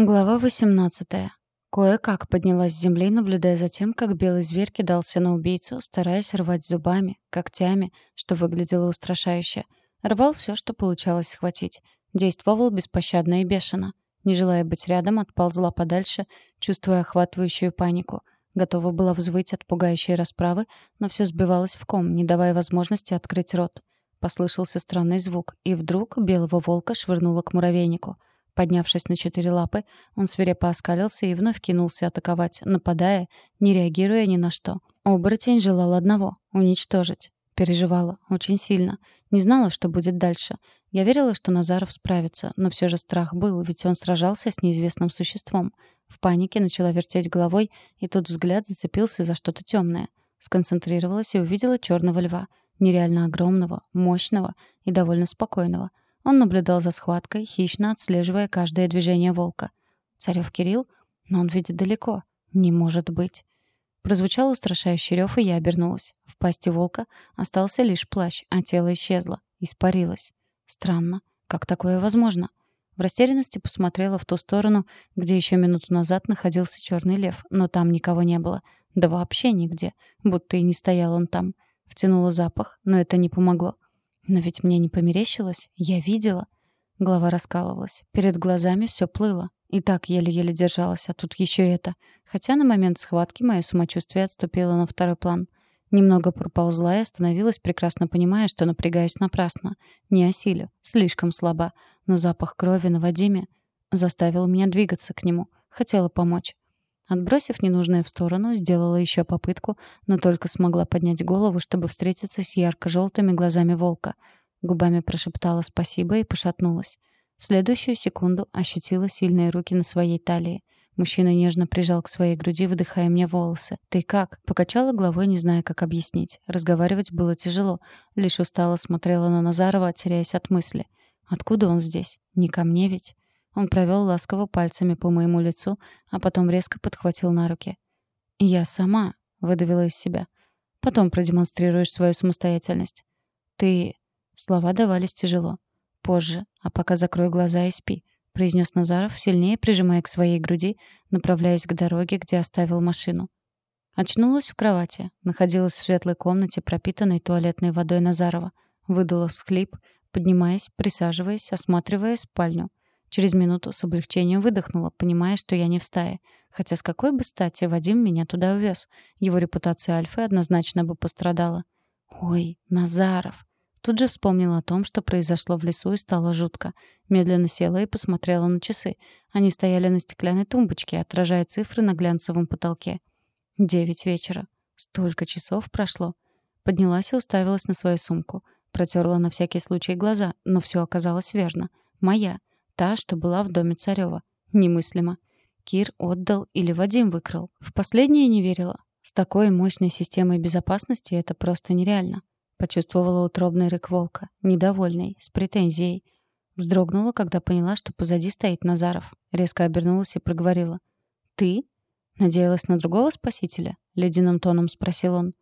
Глава 18. Кое-как поднялась с земли, наблюдая за тем, как белый зверь кидался на убийцу, стараясь рвать зубами, когтями, что выглядело устрашающе. Рвал все, что получалось схватить. Действовал беспощадно и бешено. Не желая быть рядом, отползла подальше, чувствуя охватывающую панику. Готова была взвыть от пугающей расправы, но все сбивалось в ком, не давая возможности открыть рот. Послышался странный звук, и вдруг белого волка швырнуло к муравейнику — Поднявшись на четыре лапы, он свирепо оскалился и вновь кинулся атаковать, нападая, не реагируя ни на что. Оборотень желал одного — уничтожить. Переживала. Очень сильно. Не знала, что будет дальше. Я верила, что Назаров справится, но все же страх был, ведь он сражался с неизвестным существом. В панике начала вертеть головой, и тут взгляд зацепился за что-то темное. Сконцентрировалась и увидела черного льва. Нереально огромного, мощного и довольно спокойного — он наблюдал за схваткой, хищно отслеживая каждое движение волка. Царев Кирилл? Но он ведь далеко. Не может быть. Прозвучал устрашающий рев, и я обернулась. В пасти волка остался лишь плащ, а тело исчезло, испарилось. Странно. Как такое возможно? В растерянности посмотрела в ту сторону, где еще минуту назад находился черный лев, но там никого не было. Да вообще нигде. Будто и не стоял он там. Втянула запах, но это не помогло. Но ведь мне не померещилось, я видела. Голова раскалывалась, перед глазами все плыло. И так еле-еле держалась, а тут еще это. Хотя на момент схватки мое самочувствие отступило на второй план. Немного проползла и остановилась, прекрасно понимая, что напрягаюсь напрасно. Не осилю, слишком слаба. Но запах крови на Вадиме заставил меня двигаться к нему. Хотела помочь. Отбросив ненужное в сторону, сделала еще попытку, но только смогла поднять голову, чтобы встретиться с ярко-желтыми глазами волка. Губами прошептала «спасибо» и пошатнулась. В следующую секунду ощутила сильные руки на своей талии. Мужчина нежно прижал к своей груди, выдыхая мне волосы. «Ты как?» Покачала головой, не зная, как объяснить. Разговаривать было тяжело. Лишь устало смотрела на Назарова, теряясь от мысли. «Откуда он здесь? Не ко мне ведь?» Он провел ласково пальцами по моему лицу, а потом резко подхватил на руки. «Я сама», — выдавила из себя. «Потом продемонстрируешь свою самостоятельность». «Ты...» Слова давались тяжело. «Позже, а пока закрой глаза и спи», — произнес Назаров, сильнее прижимая к своей груди, направляясь к дороге, где оставил машину. Очнулась в кровати, находилась в светлой комнате, пропитанной туалетной водой Назарова. Выдала всхлип, поднимаясь, присаживаясь, осматривая спальню. Через минуту с облегчением выдохнула, понимая, что я не в стае. Хотя с какой бы стати Вадим меня туда увез? Его репутация Альфы однозначно бы пострадала. «Ой, Назаров!» Тут же вспомнила о том, что произошло в лесу, и стало жутко. Медленно села и посмотрела на часы. Они стояли на стеклянной тумбочке, отражая цифры на глянцевом потолке. Девять вечера. Столько часов прошло. Поднялась и уставилась на свою сумку. Протерла на всякий случай глаза, но все оказалось верно. Моя. Та, что была в доме Царева. Немыслимо. Кир отдал или Вадим выкрал. В последнее не верила. С такой мощной системой безопасности это просто нереально. Почувствовала утробный рык волка, недовольный, с претензией. Вздрогнула, когда поняла, что позади стоит Назаров. Резко обернулась и проговорила. «Ты?» «Надеялась на другого спасителя?» — ледяным тоном спросил он.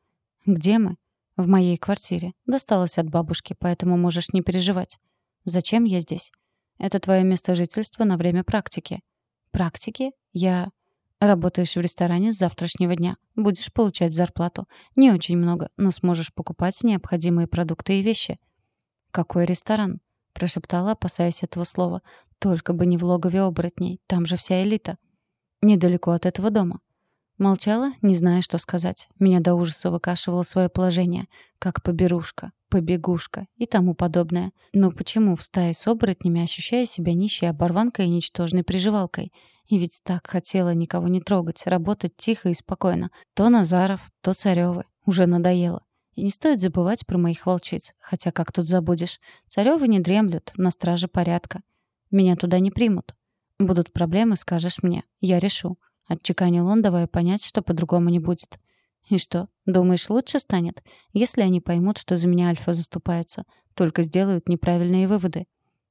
«Где мы?» «В моей квартире. Досталась от бабушки, поэтому можешь не переживать. Зачем я здесь?» Это твое место жительства на время практики. Практики? Я... Работаешь в ресторане с завтрашнего дня. Будешь получать зарплату. Не очень много, но сможешь покупать необходимые продукты и вещи. Какой ресторан? Прошептала, опасаясь этого слова. Только бы не в логове оборотней. Там же вся элита. Недалеко от этого дома. Молчала, не зная, что сказать. Меня до ужаса выкашивало свое положение. Как поберушка побегушка и тому подобное. Но почему в стае с оборотнями ощущаю себя нищей оборванкой и ничтожной приживалкой? И ведь так хотела никого не трогать, работать тихо и спокойно. То Назаров, то Царёвы. Уже надоело. И не стоит забывать про моих волчиц. Хотя как тут забудешь? Царёвы не дремлют, на страже порядка. Меня туда не примут. Будут проблемы, скажешь мне. Я решу. Отчеканил он, давая понять, что по-другому не будет. И что, думаешь, лучше станет, если они поймут, что за меня Альфа заступается, только сделают неправильные выводы?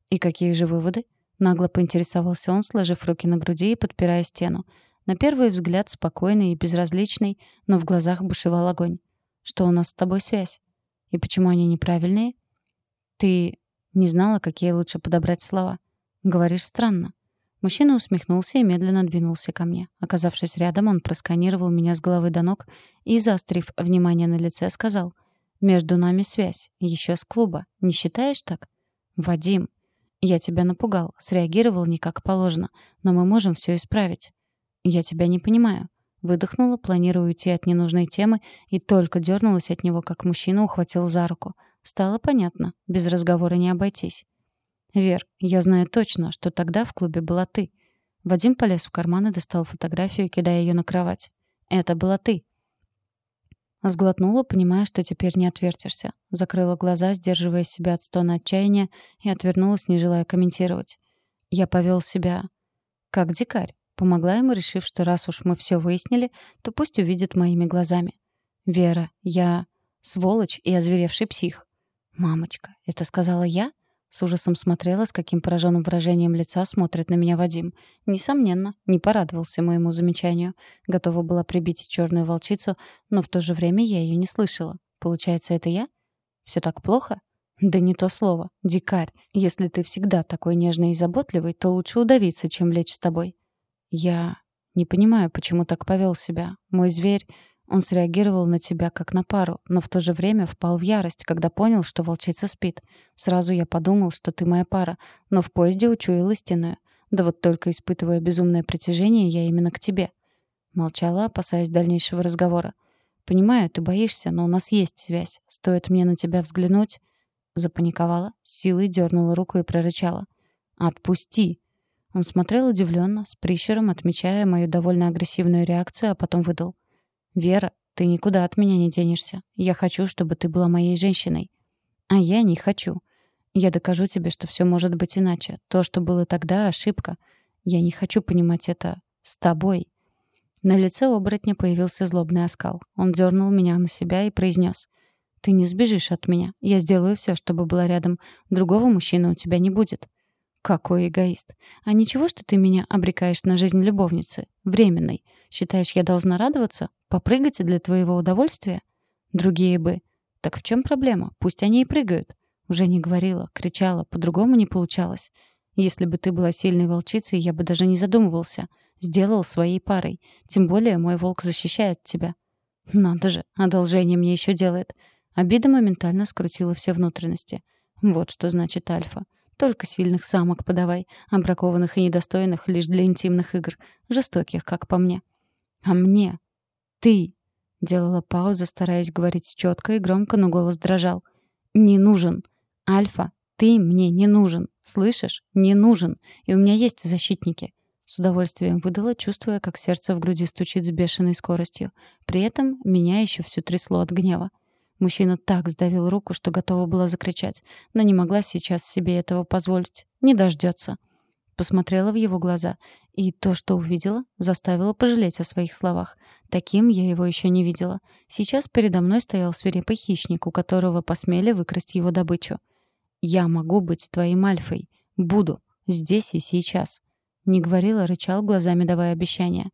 И какие же выводы? Нагло поинтересовался он, сложив руки на груди и подпирая стену. На первый взгляд спокойный и безразличный, но в глазах бушевал огонь. Что у нас с тобой связь? И почему они неправильные? Ты не знала, какие лучше подобрать слова. Говоришь странно. Мужчина усмехнулся и медленно двинулся ко мне. Оказавшись рядом, он просканировал меня с головы до ног и, заострив внимание на лице, сказал — между нами связь. Еще с клуба. Не считаешь так? Вадим, я тебя напугал, среагировал не как положено, но мы можем все исправить. Я тебя не понимаю. Выдохнула, планируя уйти от ненужной темы, и только дернулась от него, как мужчина ухватил за руку. Стало понятно, без разговора не обойтись. «Вер, я знаю точно, что тогда в клубе была ты». Вадим полез в карман и достал фотографию, кидая ее на кровать. «Это была ты. Сглотнула, понимая, что теперь не отвертишься. Закрыла глаза, сдерживая себя от стона отчаяния, и отвернулась, не желая комментировать. Я повел себя как дикарь. Помогла ему, решив, что раз уж мы все выяснили, то пусть увидит моими глазами. «Вера, я сволочь и озверевший псих». «Мамочка, это сказала я?» С ужасом смотрела, с каким пораженным выражением лица смотрит на меня Вадим. Несомненно, не порадовался моему замечанию. Готова была прибить черную волчицу, но в то же время я ее не слышала. Получается, это я? Все так плохо? Да не то слово. Дикарь. Если ты всегда такой нежный и заботливый, то лучше удавиться, чем лечь с тобой. Я не понимаю, почему так повел себя. Мой зверь... Он среагировал на тебя как на пару, но в то же время впал в ярость, когда понял, что волчица спит. Сразу я подумал, что ты моя пара, но в поезде учуял истинную. Да вот только испытывая безумное притяжение, я именно к тебе. Молчала, опасаясь дальнейшего разговора. «Понимаю, ты боишься, но у нас есть связь. Стоит мне на тебя взглянуть...» Запаниковала, силой дернула руку и прорычала. «Отпусти!» Он смотрел удивленно, с прищуром, отмечая мою довольно агрессивную реакцию, а потом выдал. «Вера, ты никуда от меня не денешься. Я хочу, чтобы ты была моей женщиной». «А я не хочу. Я докажу тебе, что все может быть иначе. То, что было тогда, — ошибка. Я не хочу понимать это с тобой». На лице оборотня появился злобный оскал. Он дернул меня на себя и произнес. «Ты не сбежишь от меня. Я сделаю все, чтобы была рядом. Другого мужчины у тебя не будет». «Какой эгоист. А ничего, что ты меня обрекаешь на жизнь любовницы? Временной. Считаешь, я должна радоваться? Попрыгать для твоего удовольствия? Другие бы. Так в чем проблема? Пусть они и прыгают. Уже не говорила, кричала, по-другому не получалось. Если бы ты была сильной волчицей, я бы даже не задумывался. Сделал своей парой. Тем более мой волк защищает тебя. Надо же, одолжение мне еще делает. Обида моментально скрутила все внутренности. Вот что значит альфа. Только сильных самок подавай, а бракованных и недостойных лишь для интимных игр, жестоких, как по мне. А мне ты!» Делала паузу, стараясь говорить четко и громко, но голос дрожал. «Не нужен. Альфа, ты мне не нужен. Слышишь? Не нужен. И у меня есть защитники». С удовольствием выдала, чувствуя, как сердце в груди стучит с бешеной скоростью. При этом меня еще всю трясло от гнева. Мужчина так сдавил руку, что готова была закричать, но не могла сейчас себе этого позволить. Не дождется. Посмотрела в его глаза, и то, что увидела, заставило пожалеть о своих словах. Таким я его еще не видела. Сейчас передо мной стоял свирепый хищник, у которого посмели выкрасть его добычу. «Я могу быть твоим альфой. Буду. Здесь и сейчас». Не говорила, рычал, глазами давая обещания.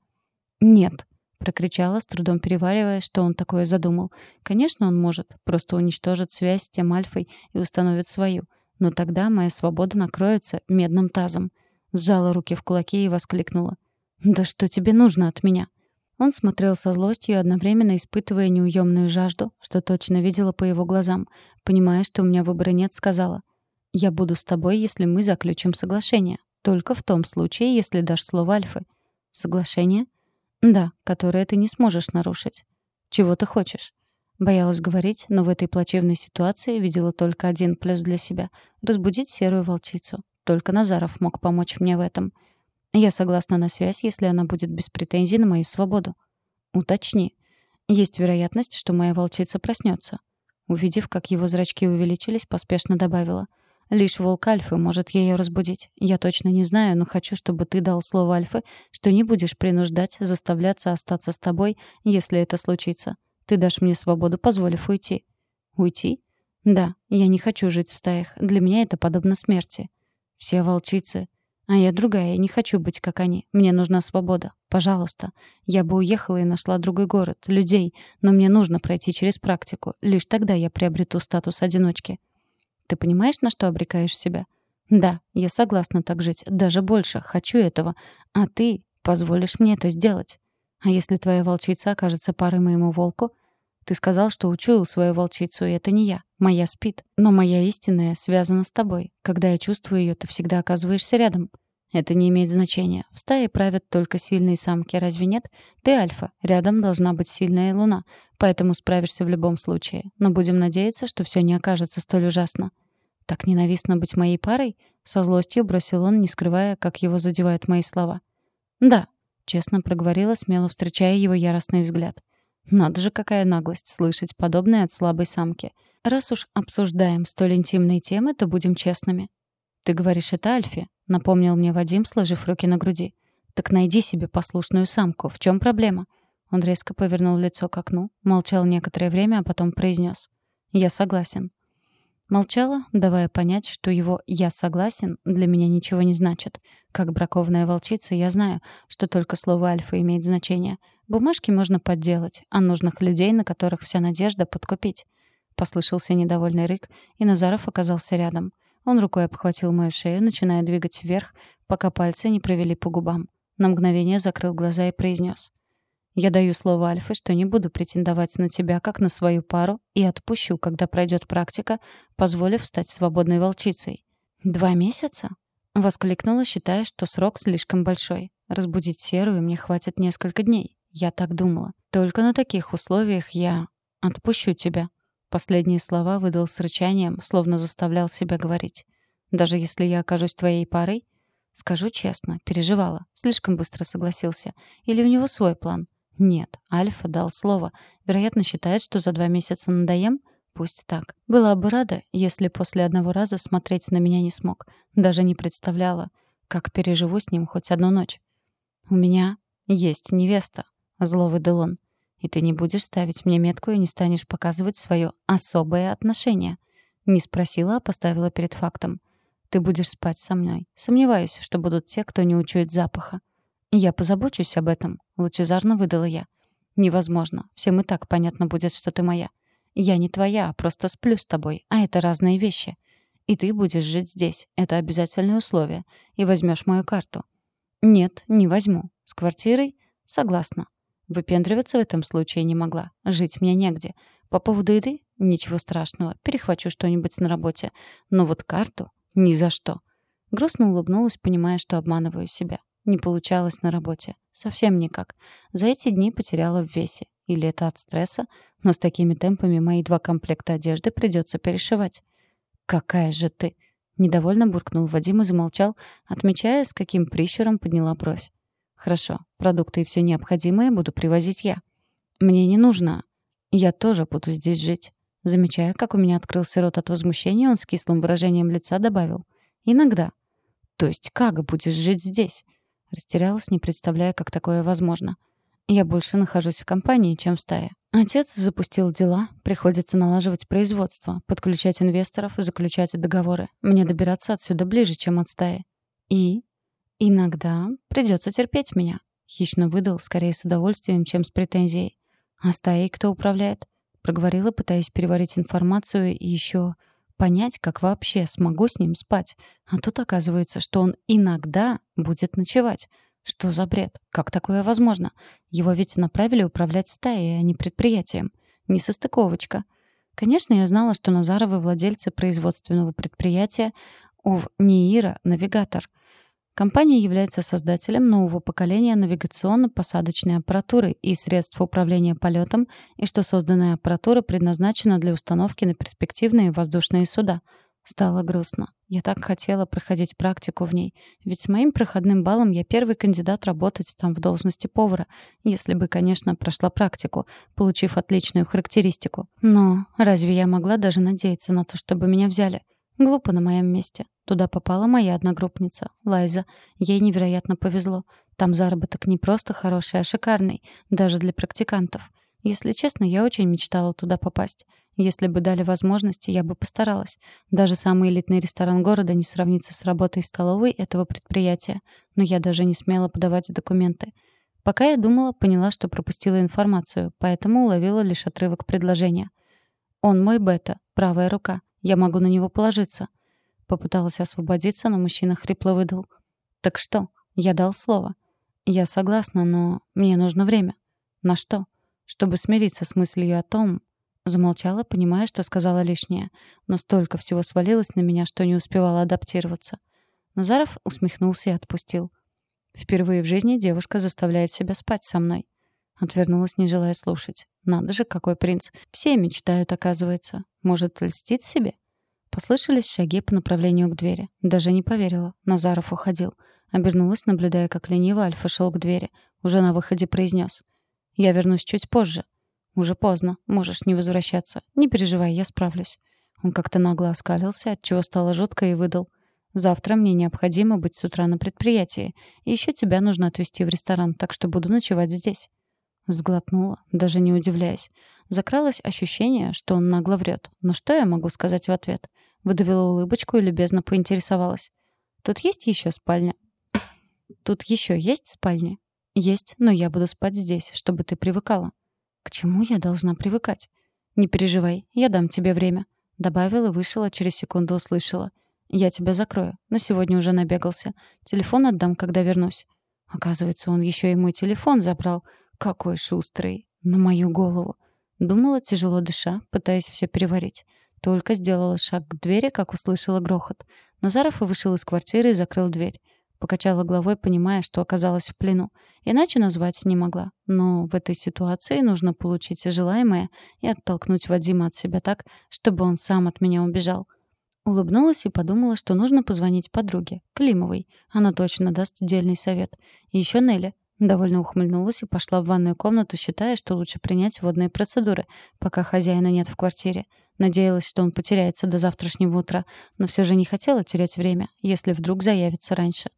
«Нет», — прокричала, с трудом переваривая, что он такое задумал. «Конечно, он может. Просто уничтожит связь с тем альфой и установит свою. Но тогда моя свобода накроется медным тазом сжала руки в кулаки и воскликнула. «Да что тебе нужно от меня?» Он смотрел со злостью, одновременно испытывая неуемную жажду, что точно видела по его глазам. Понимая, что у меня выбора нет, сказала. «Я буду с тобой, если мы заключим соглашение. Только в том случае, если дашь слово Альфы». «Соглашение?» «Да, которое ты не сможешь нарушить». «Чего ты хочешь?» Боялась говорить, но в этой плачевной ситуации видела только один плюс для себя — разбудить серую волчицу. Только Назаров мог помочь мне в этом. Я согласна на связь, если она будет без претензий на мою свободу. Уточни. Есть вероятность, что моя волчица проснется. Увидев, как его зрачки увеличились, поспешно добавила. Лишь волк Альфы может ее разбудить. Я точно не знаю, но хочу, чтобы ты дал слово Альфы, что не будешь принуждать, заставляться остаться с тобой, если это случится. Ты дашь мне свободу, позволив уйти. Уйти? Да, я не хочу жить в стаях. Для меня это подобно смерти. Все волчицы. А я другая, я не хочу быть как они. Мне нужна свобода. Пожалуйста. Я бы уехала и нашла другой город, людей, но мне нужно пройти через практику. Лишь тогда я приобрету статус одиночки. Ты понимаешь, на что обрекаешь себя? Да, я согласна так жить, даже больше, хочу этого. А ты позволишь мне это сделать. А если твоя волчица окажется парой моему волку? Ты сказал, что учуял свою волчицу, и это не я. Моя спит. Но моя истинная связана с тобой. Когда я чувствую ее, ты всегда оказываешься рядом. Это не имеет значения. В стае правят только сильные самки, разве нет? Ты альфа. Рядом должна быть сильная луна. Поэтому справишься в любом случае. Но будем надеяться, что все не окажется столь ужасно. Так ненавистно быть моей парой? Со злостью бросил он, не скрывая, как его задевают мои слова. Да, честно проговорила, смело встречая его яростный взгляд. Надо же, какая наглость слышать подобное от слабой самки. Раз уж обсуждаем столь интимные темы, то будем честными. Ты говоришь это Альфе, напомнил мне Вадим, сложив руки на груди. Так найди себе послушную самку. В чем проблема? Он резко повернул лицо к окну, молчал некоторое время, а потом произнес: "Я согласен". Молчала, давая понять, что его «я согласен» для меня ничего не значит. Как бракованная волчица я знаю, что только слово «альфа» имеет значение. Бумажки можно подделать, а нужных людей, на которых вся надежда, подкупить. Послышался недовольный рык, и Назаров оказался рядом. Он рукой обхватил мою шею, начиная двигать вверх, пока пальцы не провели по губам. На мгновение закрыл глаза и произнес: «Я даю слово Альфе, что не буду претендовать на тебя как на свою пару и отпущу, когда пройдет практика, позволив стать свободной волчицей». «Два месяца?» — воскликнула, считая, что срок слишком большой. «Разбудить серую мне хватит несколько дней». Я так думала. Только на таких условиях я отпущу тебя. Последние слова выдал с рычанием, словно заставлял себя говорить. Даже если я окажусь твоей парой? Скажу честно, переживала. Слишком быстро согласился. Или у него свой план? Нет, Альфа дал слово. Вероятно, считает, что за два месяца надоем? Пусть так. Была бы рада, если после одного раза смотреть на меня не смог. Даже не представляла, как переживу с ним хоть одну ночь. У меня есть невеста. Зло выдал он. И ты не будешь ставить мне метку и не станешь показывать свое особое отношение. Не спросила, а поставила перед фактом. Ты будешь спать со мной. Сомневаюсь, что будут те, кто не учует запаха. Я позабочусь об этом, лучезарно выдала я. Невозможно. Всем и так понятно будет, что ты моя. Я не твоя, а просто сплю с тобой, а это разные вещи. И ты будешь жить здесь. Это обязательное условие. И возьмешь мою карту. Нет, не возьму. С квартирой? Согласна. Выпендриваться в этом случае не могла. Жить мне негде. По поводу еды — ничего страшного. Перехвачу что-нибудь на работе. Но вот карту — ни за что. Грустно улыбнулась, понимая, что обманываю себя. Не получалось на работе. Совсем никак. За эти дни потеряла в весе. Или это от стресса? Но с такими темпами мои два комплекта одежды придется перешивать. «Какая же ты!» Недовольно буркнул Вадим и замолчал, отмечая, с каким прищуром подняла бровь. Хорошо, продукты и все необходимое буду привозить я. Мне не нужно. Я тоже буду здесь жить. Замечая, как у меня открылся рот от возмущения, он с кислым выражением лица добавил. Иногда. То есть как будешь жить здесь? Растерялась, не представляя, как такое возможно. Я больше нахожусь в компании, чем в стае. Отец запустил дела, приходится налаживать производство, подключать инвесторов, заключать договоры. Мне добираться отсюда ближе, чем от стаи. И «Иногда придется терпеть меня», — хищно выдал, скорее с удовольствием, чем с претензией. «А стаей кто управляет?» — проговорила, пытаясь переварить информацию и еще понять, как вообще смогу с ним спать. А тут оказывается, что он иногда будет ночевать. Что за бред? Как такое возможно? Его ведь направили управлять стаей, а не предприятием. Несостыковочка. Конечно, я знала, что Назаровы владельцы производственного предприятия ОВ НИИРа «Навигатор», Компания является создателем нового поколения навигационно-посадочной аппаратуры и средств управления полетом, и что созданная аппаратура предназначена для установки на перспективные воздушные суда. Стало грустно. Я так хотела проходить практику в ней, ведь с моим проходным баллом я первый кандидат работать там в должности повара, если бы, конечно, прошла практику, получив отличную характеристику. Но разве я могла даже надеяться на то, чтобы меня взяли? Глупо на моем месте. Туда попала моя одногруппница, Лайза. Ей невероятно повезло. Там заработок не просто хороший, а шикарный, даже для практикантов. Если честно, я очень мечтала туда попасть. Если бы дали возможность, я бы постаралась. Даже самый элитный ресторан города не сравнится с работой в столовой этого предприятия. Но я даже не смела подавать документы. Пока я думала, поняла, что пропустила информацию, поэтому уловила лишь отрывок предложения. «Он мой бета, правая рука. Я могу на него положиться». Попыталась освободиться, но мужчина хрипло выдал. «Так что? Я дал слово». «Я согласна, но мне нужно время». «На что?» «Чтобы смириться с мыслью о том...» Замолчала, понимая, что сказала лишнее. Но столько всего свалилось на меня, что не успевала адаптироваться. Назаров усмехнулся и отпустил. Впервые в жизни девушка заставляет себя спать со мной. Отвернулась, не желая слушать. Надо же, какой принц. Все мечтают, оказывается. Может, льстит себе? Послышались шаги по направлению к двери. Даже не поверила. Назаров уходил. Обернулась, наблюдая, как лениво Альфа шел к двери. Уже на выходе произнес. «Я вернусь чуть позже». «Уже поздно. Можешь не возвращаться. Не переживай, я справлюсь». Он как-то нагло оскалился, отчего стало жутко и выдал. «Завтра мне необходимо быть с утра на предприятии. И еще тебя нужно отвезти в ресторан, так что буду ночевать здесь». Сглотнула, даже не удивляясь. Закралось ощущение, что он нагло врет. Но что я могу сказать в ответ? Выдавила улыбочку и любезно поинтересовалась. «Тут есть еще спальня?» «Тут еще есть спальня?» «Есть, но я буду спать здесь, чтобы ты привыкала». «К чему я должна привыкать?» «Не переживай, я дам тебе время», — добавила и вышла, через секунду услышала. «Я тебя закрою. На сегодня уже набегался. Телефон отдам, когда вернусь». Оказывается, он еще и мой телефон забрал. Какой шустрый. На мою голову. Думала, тяжело дыша, пытаясь все переварить. Только сделала шаг к двери, как услышала грохот. Назаров вышел из квартиры и закрыл дверь. Покачала головой, понимая, что оказалась в плену. Иначе назвать не могла. Но в этой ситуации нужно получить желаемое и оттолкнуть Вадима от себя так, чтобы он сам от меня убежал. Улыбнулась и подумала, что нужно позвонить подруге, Климовой. Она точно даст дельный совет. И еще Нелли. Довольно ухмыльнулась и пошла в ванную комнату, считая, что лучше принять водные процедуры, пока хозяина нет в квартире. Надеялась, что он потеряется до завтрашнего утра, но все же не хотела терять время, если вдруг заявится раньше.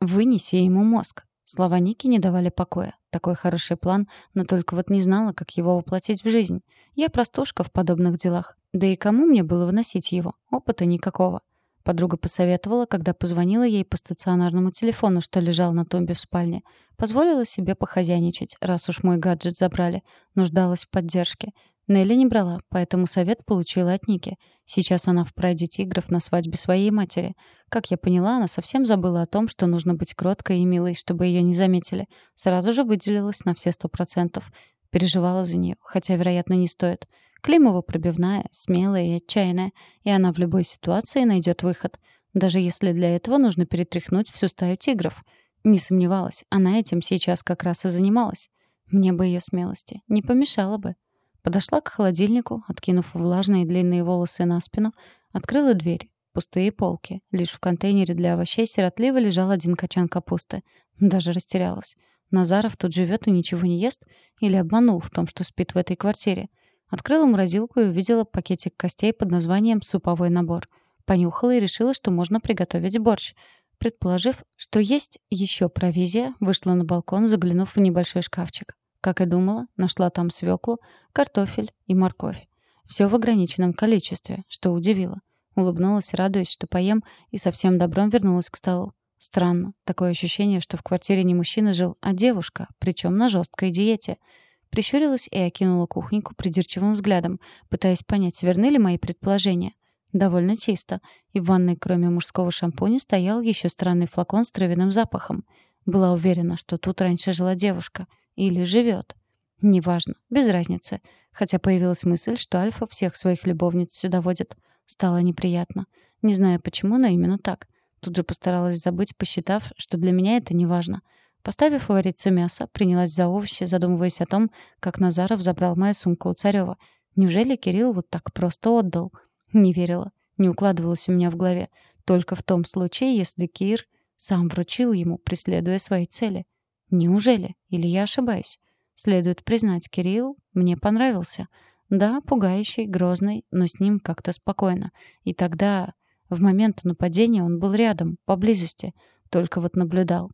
«Вынеси ему мозг». Слова Ники не давали покоя. Такой хороший план, но только вот не знала, как его воплотить в жизнь. Я простушка в подобных делах. Да и кому мне было выносить его? Опыта никакого. Подруга посоветовала, когда позвонила ей по стационарному телефону, что лежал на тумбе в спальне. Позволила себе похозяйничать, раз уж мой гаджет забрали. Нуждалась в поддержке. Нелли не брала, поэтому совет получила от Ники. Сейчас она в прайде тигров на свадьбе своей матери. Как я поняла, она совсем забыла о том, что нужно быть кроткой и милой, чтобы ее не заметили. Сразу же выделилась на все сто процентов. Переживала за нее, хотя, вероятно, не стоит. Климова пробивная, смелая и отчаянная, и она в любой ситуации найдет выход, даже если для этого нужно перетряхнуть всю стаю тигров. Не сомневалась, она этим сейчас как раз и занималась. Мне бы ее смелости, не помешало бы. Подошла к холодильнику, откинув влажные длинные волосы на спину, открыла дверь. Пустые полки. Лишь в контейнере для овощей сиротливо лежал один качан капусты. Даже растерялась. Назаров тут живет и ничего не ест? Или обманул в том, что спит в этой квартире? Открыла морозилку и увидела пакетик костей под названием «суповой набор». Понюхала и решила, что можно приготовить борщ. Предположив, что есть еще провизия, вышла на балкон, заглянув в небольшой шкафчик. Как и думала, нашла там свеклу, картофель и морковь. Все в ограниченном количестве, что удивило. Улыбнулась, радуясь, что поем, и со всем добром вернулась к столу. Странно. Такое ощущение, что в квартире не мужчина жил, а девушка, причем на жесткой диете. Прищурилась и окинула кухоньку придирчивым взглядом, пытаясь понять, верны ли мои предположения. Довольно чисто, и в ванной, кроме мужского шампуня, стоял еще странный флакон с травяным запахом. Была уверена, что тут раньше жила девушка. Или живет. Неважно, без разницы. Хотя появилась мысль, что Альфа всех своих любовниц сюда водит. Стало неприятно. Не знаю почему, но именно так. Тут же постаралась забыть, посчитав, что для меня это не важно. Поставив вариться мясо, принялась за овощи, задумываясь о том, как Назаров забрал мою сумку у Царева. Неужели Кирилл вот так просто отдал? Не верила. Не укладывалось у меня в голове. Только в том случае, если Кир сам вручил ему, преследуя свои цели. Неужели? Или я ошибаюсь? Следует признать, Кирилл мне понравился. Да, пугающий, грозный, но с ним как-то спокойно. И тогда, в момент нападения, он был рядом, поблизости. Только вот наблюдал.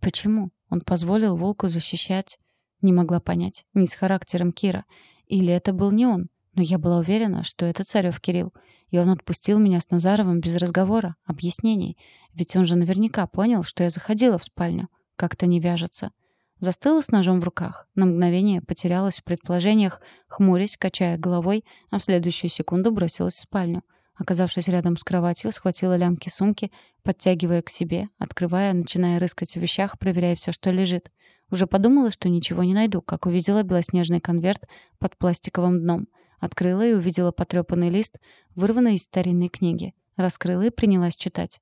Почему? Он позволил волку защищать? Не могла понять. Не с характером Кира. Или это был не он? Но я была уверена, что это Царев Кирилл. И он отпустил меня с Назаровым без разговора, объяснений. Ведь он же наверняка понял, что я заходила в спальню. Как-то не вяжется. Застыла с ножом в руках. На мгновение потерялась в предположениях, хмурясь, качая головой, а в следующую секунду бросилась в спальню. Оказавшись рядом с кроватью, схватила лямки сумки, подтягивая к себе, открывая, начиная рыскать в вещах, проверяя все, что лежит. Уже подумала, что ничего не найду, как увидела белоснежный конверт под пластиковым дном. Открыла и увидела потрепанный лист, вырванный из старинной книги. Раскрыла и принялась читать.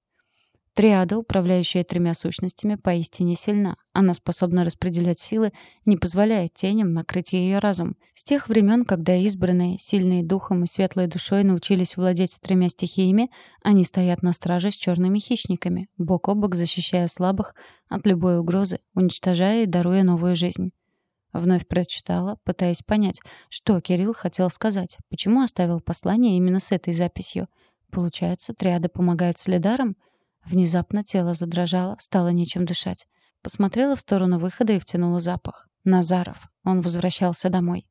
Триада, управляющая тремя сущностями, поистине сильна. Она способна распределять силы, не позволяя теням накрыть ее разум. С тех времен, когда избранные, сильные духом и светлой душой научились владеть тремя стихиями, они стоят на страже с черными хищниками, бок о бок защищая слабых от любой угрозы, уничтожая и даруя новую жизнь. Вновь прочитала, пытаясь понять, что Кирилл хотел сказать, почему оставил послание именно с этой записью. Получается, триада помогает следарам — Внезапно тело задрожало, стало нечем дышать. Посмотрела в сторону выхода и втянула запах. Назаров. Он возвращался домой.